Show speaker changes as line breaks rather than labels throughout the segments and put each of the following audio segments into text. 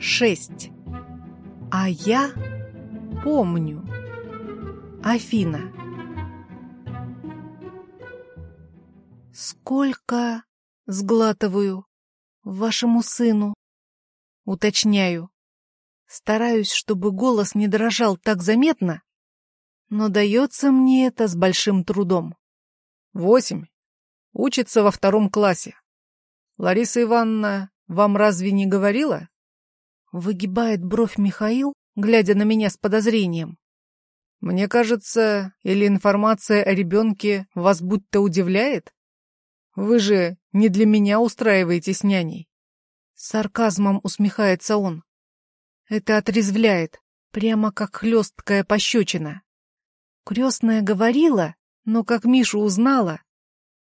Шесть. А я помню. Афина. Сколько, сглатываю, вашему сыну? Уточняю. Стараюсь, чтобы голос не дрожал так заметно, но дается мне это с большим трудом.
Восемь. Учится во втором классе. Лариса Ивановна вам разве не говорила?
Выгибает бровь Михаил, глядя на меня с подозрением.
Мне кажется, или информация о ребенке вас будто удивляет? Вы же не для меня устраиваете с няней.
Сарказмом усмехается он. Это отрезвляет, прямо как хлесткая пощечина. Крестная говорила, но как Мишу узнала,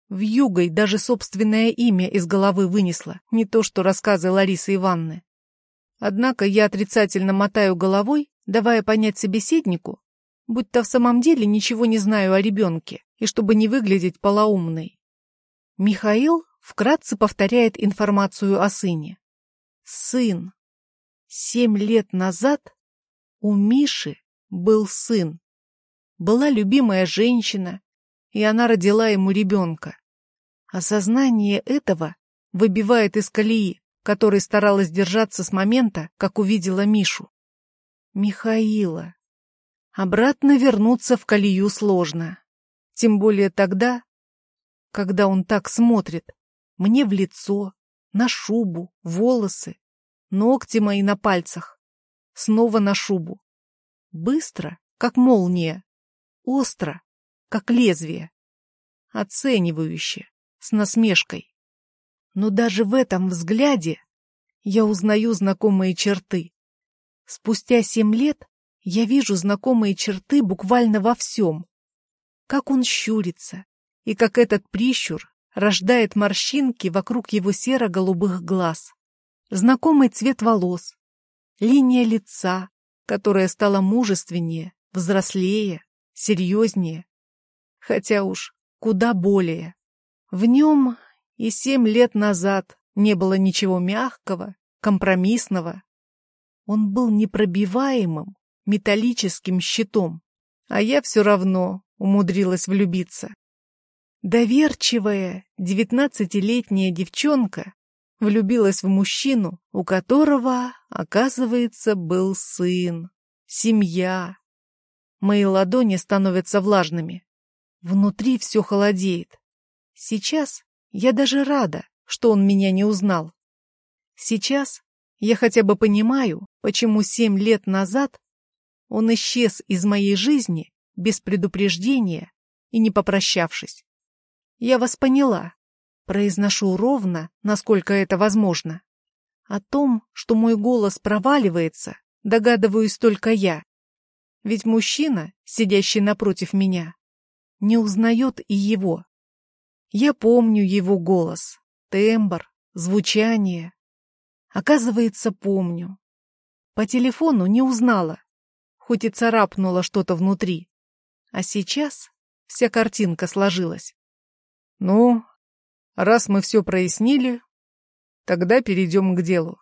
в югой даже собственное имя из головы вынесла, не то что рассказы Ларисы Ивановны. Однако я отрицательно мотаю головой, давая понять собеседнику, будто в самом деле ничего не знаю о ребенке, и чтобы не выглядеть полоумной. Михаил вкратце повторяет информацию о сыне. Сын. Семь лет назад у Миши был сын. Была любимая женщина, и она родила ему ребенка. Осознание этого выбивает из колеи, которой старалась держаться с момента, как увидела Мишу. Михаила. Обратно вернуться в колею сложно. Тем более тогда, когда он так смотрит, мне в лицо, на шубу, волосы, ногти мои на пальцах, снова на шубу. Быстро, как молния, остро, как лезвие, оценивающе, с насмешкой. Но даже в этом взгляде я узнаю знакомые черты. Спустя семь лет я вижу знакомые черты буквально во всем. Как он щурится, и как этот прищур рождает морщинки вокруг его серо-голубых глаз знакомый цвет волос, линия лица, которая стала мужественнее, взрослее, серьезнее. Хотя уж куда более. В нем и семь лет назад не было ничего мягкого, компромиссного. Он был непробиваемым, металлическим щитом, а я все равно умудрилась влюбиться. Доверчивая девятнадцатилетняя девчонка влюбилась в мужчину, у которого, оказывается, был сын, семья. Мои ладони становятся влажными. Внутри все холодеет. Сейчас я даже рада, что он меня не узнал. Сейчас я хотя бы понимаю, почему семь лет назад он исчез из моей жизни без предупреждения и не попрощавшись. Я вас поняла. Произношу ровно, насколько это возможно. О том, что мой голос проваливается, догадываюсь только я. Ведь мужчина, сидящий напротив меня, не узнает и его. Я помню его голос, тембр, звучание. Оказывается, помню. По телефону не узнала, хоть и царапнула что-то внутри. А сейчас вся картинка сложилась.
«Ну, Раз мы все прояснили, тогда перейдем к делу.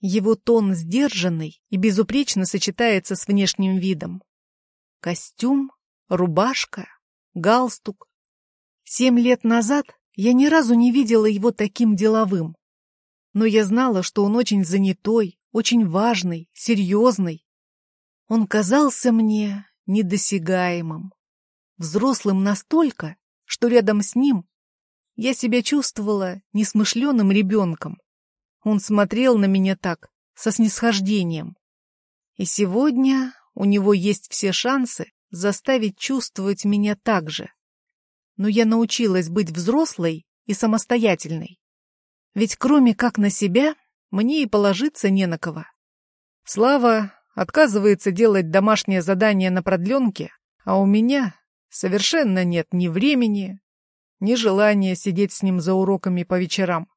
Его тон сдержанный и безупречно сочетается с внешним видом. Костюм, рубашка, галстук. Семь лет назад я ни разу не видела его таким деловым. Но я знала, что он очень занятой, очень важный, серьезный. Он казался мне недосягаемым, взрослым настолько, что рядом с ним я себя чувствовала несмышленым ребенком. Он смотрел на меня так, со снисхождением. И сегодня у него есть все шансы заставить чувствовать меня так же. Но я научилась быть взрослой и самостоятельной. Ведь кроме как на себя, мне и положиться не на кого.
Слава отказывается делать домашнее задание на продленке, а у меня совершенно нет ни времени, ни желания сидеть с ним за уроками по вечерам.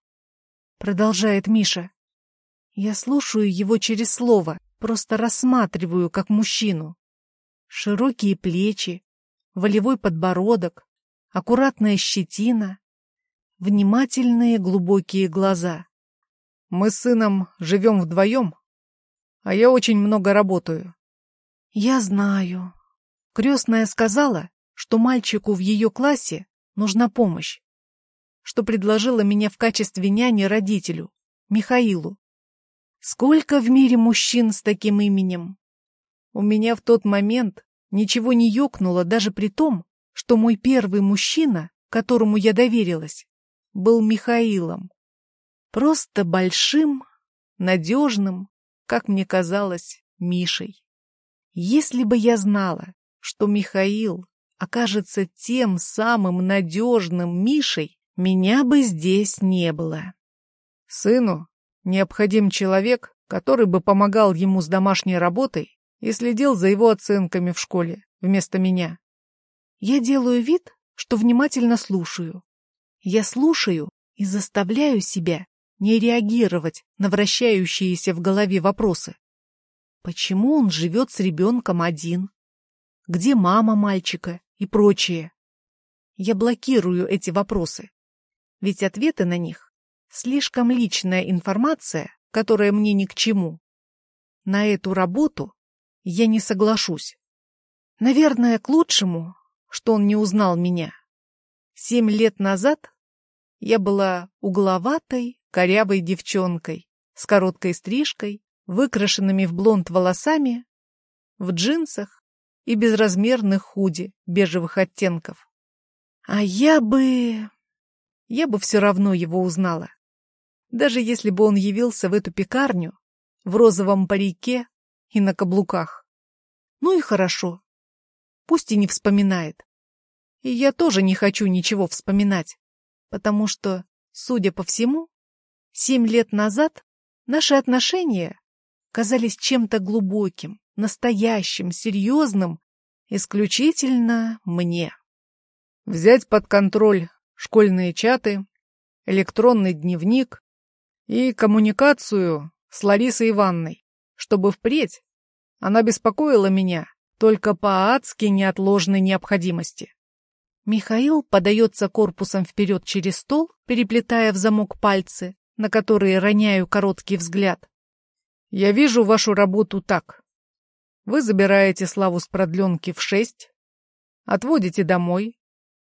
Продолжает Миша. Я слушаю его через слово, просто рассматриваю как мужчину. Широкие плечи, волевой подбородок, аккуратная щетина, внимательные глубокие глаза.
Мы с сыном живем вдвоем, а я очень много работаю.
Я знаю. Крестная сказала, что мальчику в ее классе нужна помощь, что предложила меня в качестве няни родителю, Михаилу. Сколько в мире мужчин с таким именем? У меня в тот момент ничего не ёкнуло даже при том, что мой первый мужчина, которому я доверилась, был Михаилом. Просто большим, надежным, как мне казалось, Мишей. Если бы я знала, что Михаил окажется тем самым надежным Мишей, меня бы здесь не было.
Сыну необходим человек, который бы помогал ему с домашней работой и следил за его оценками в школе вместо меня.
Я делаю вид, что внимательно слушаю. Я слушаю и заставляю себя не реагировать на вращающиеся в голове вопросы. Почему он живет с ребенком один? Где мама мальчика и прочее? Я блокирую эти вопросы, ведь ответы на них — слишком личная информация, которая мне ни к чему. На эту работу я не соглашусь. Наверное, к лучшему, что он не узнал меня. Семь лет назад я была угловатой, корявой девчонкой с короткой стрижкой, выкрашенными в блонд волосами, в джинсах и безразмерных худи бежевых оттенков. А я бы... Я бы все равно его узнала. Даже если бы он явился в эту пекарню в розовом парике и на каблуках. Ну и хорошо. Пусть и не вспоминает. И я тоже не хочу ничего вспоминать, потому что, судя по всему, семь лет назад наши отношения казались чем-то глубоким, настоящим, серьезным, исключительно мне.
Взять под контроль школьные чаты, электронный дневник и коммуникацию с Ларисой Ивановной, чтобы впредь она беспокоила меня только по адски неотложной необходимости.
Михаил подается корпусом вперед через стол, переплетая в замок пальцы, на которые роняю короткий взгляд.
Я вижу вашу работу так. Вы забираете Славу с продленки в шесть, отводите домой,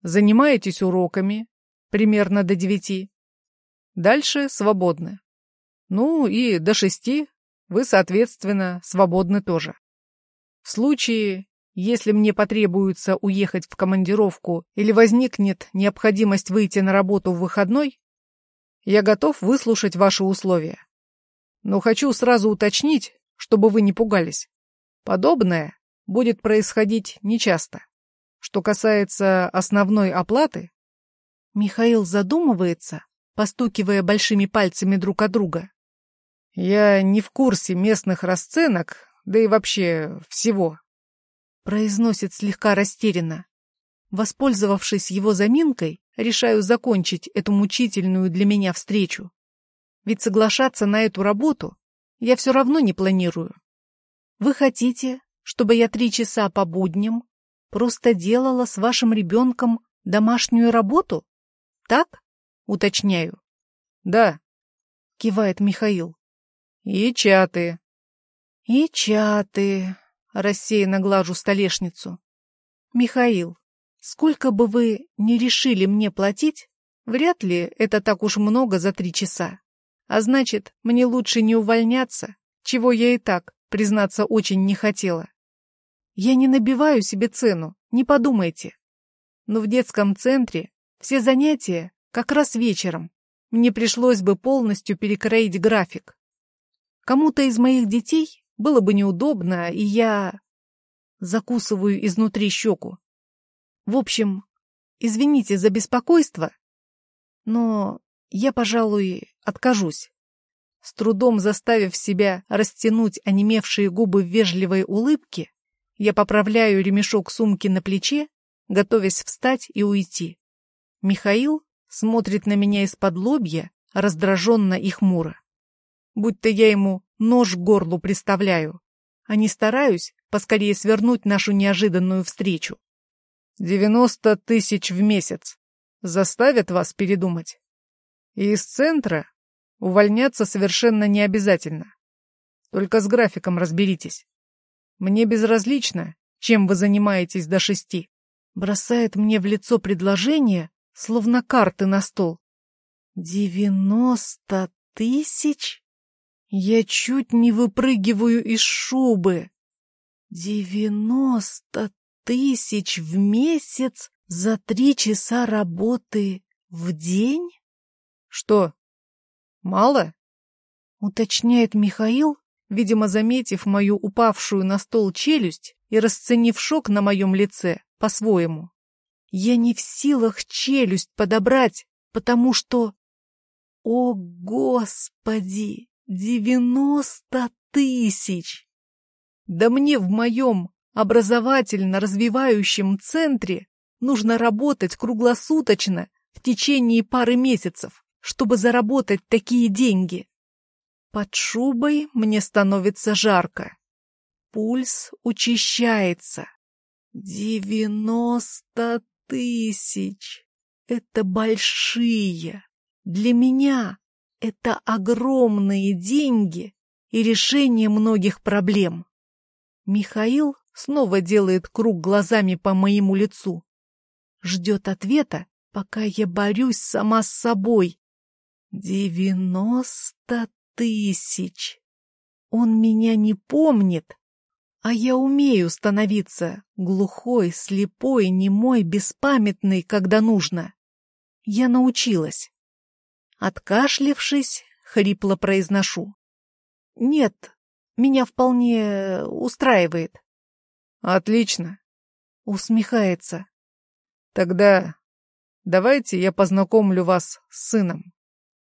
занимаетесь уроками, примерно до девяти. Дальше свободны. Ну и до шести вы, соответственно, свободны тоже. В случае, если мне потребуется уехать в командировку или возникнет необходимость выйти на работу в выходной, я готов выслушать ваши условия. Но хочу сразу уточнить, чтобы вы не пугались. Подобное будет происходить нечасто. Что касается основной оплаты...
Михаил задумывается, постукивая большими пальцами друг от друга.
Я не в курсе местных расценок, да и вообще всего
произносит слегка растерянно. Воспользовавшись его заминкой, решаю закончить эту мучительную для меня встречу. Ведь соглашаться на эту работу я все равно не планирую. Вы хотите, чтобы я три часа по будням просто делала с вашим ребенком домашнюю работу? Так? Уточняю.
Да,
кивает Михаил.
И чаты.
И чаты, Рассеянно глажу столешницу. Михаил, сколько бы вы ни решили мне платить, вряд ли это так уж много за три часа. А значит, мне лучше не увольняться, чего я и так, признаться, очень не хотела. Я не набиваю себе цену, не подумайте. Но в детском центре все занятия как раз вечером. Мне пришлось бы полностью перекроить график. Кому-то из моих детей было бы неудобно, и я... Закусываю изнутри щеку. В общем, извините за беспокойство, но я, пожалуй, откажусь. С трудом заставив себя растянуть онемевшие губы в вежливой улыбке, я поправляю ремешок сумки на плече, готовясь встать и уйти. Михаил смотрит на меня из-под лобья, раздраженно и хмуро. Будь-то я ему нож к горлу приставляю, а не стараюсь поскорее свернуть нашу неожиданную встречу.
Девяносто тысяч в месяц заставят вас передумать. И из центра увольняться совершенно не обязательно. Только с графиком разберитесь. Мне безразлично, чем вы занимаетесь до шести.
Бросает мне в лицо предложение, словно карты на стол. Девяносто тысяч? Я чуть не выпрыгиваю из шубы. Девяносто тысяч в месяц за три часа работы в день?
Что, мало?
Уточняет Михаил, видимо, заметив мою упавшую на стол челюсть и расценив шок на моем лице по-своему. Я не в силах челюсть подобрать, потому что... О, Господи! Девяносто тысяч! Да мне в моем образовательно-развивающем центре нужно работать круглосуточно в течение пары месяцев, чтобы заработать такие деньги. Под шубой мне становится жарко. Пульс учащается. Девяносто тысяч. Это большие. Для меня это огромные деньги и решение многих проблем. Михаил снова делает круг глазами по моему лицу. Ждет ответа, пока я борюсь сама с собой. Девяносто тысяч. Он меня не помнит, а я умею становиться глухой, слепой, немой, беспамятной, когда нужно. Я научилась. Откашлившись, хрипло произношу. Нет, меня вполне устраивает.
Отлично.
Усмехается.
Тогда давайте я познакомлю вас с сыном.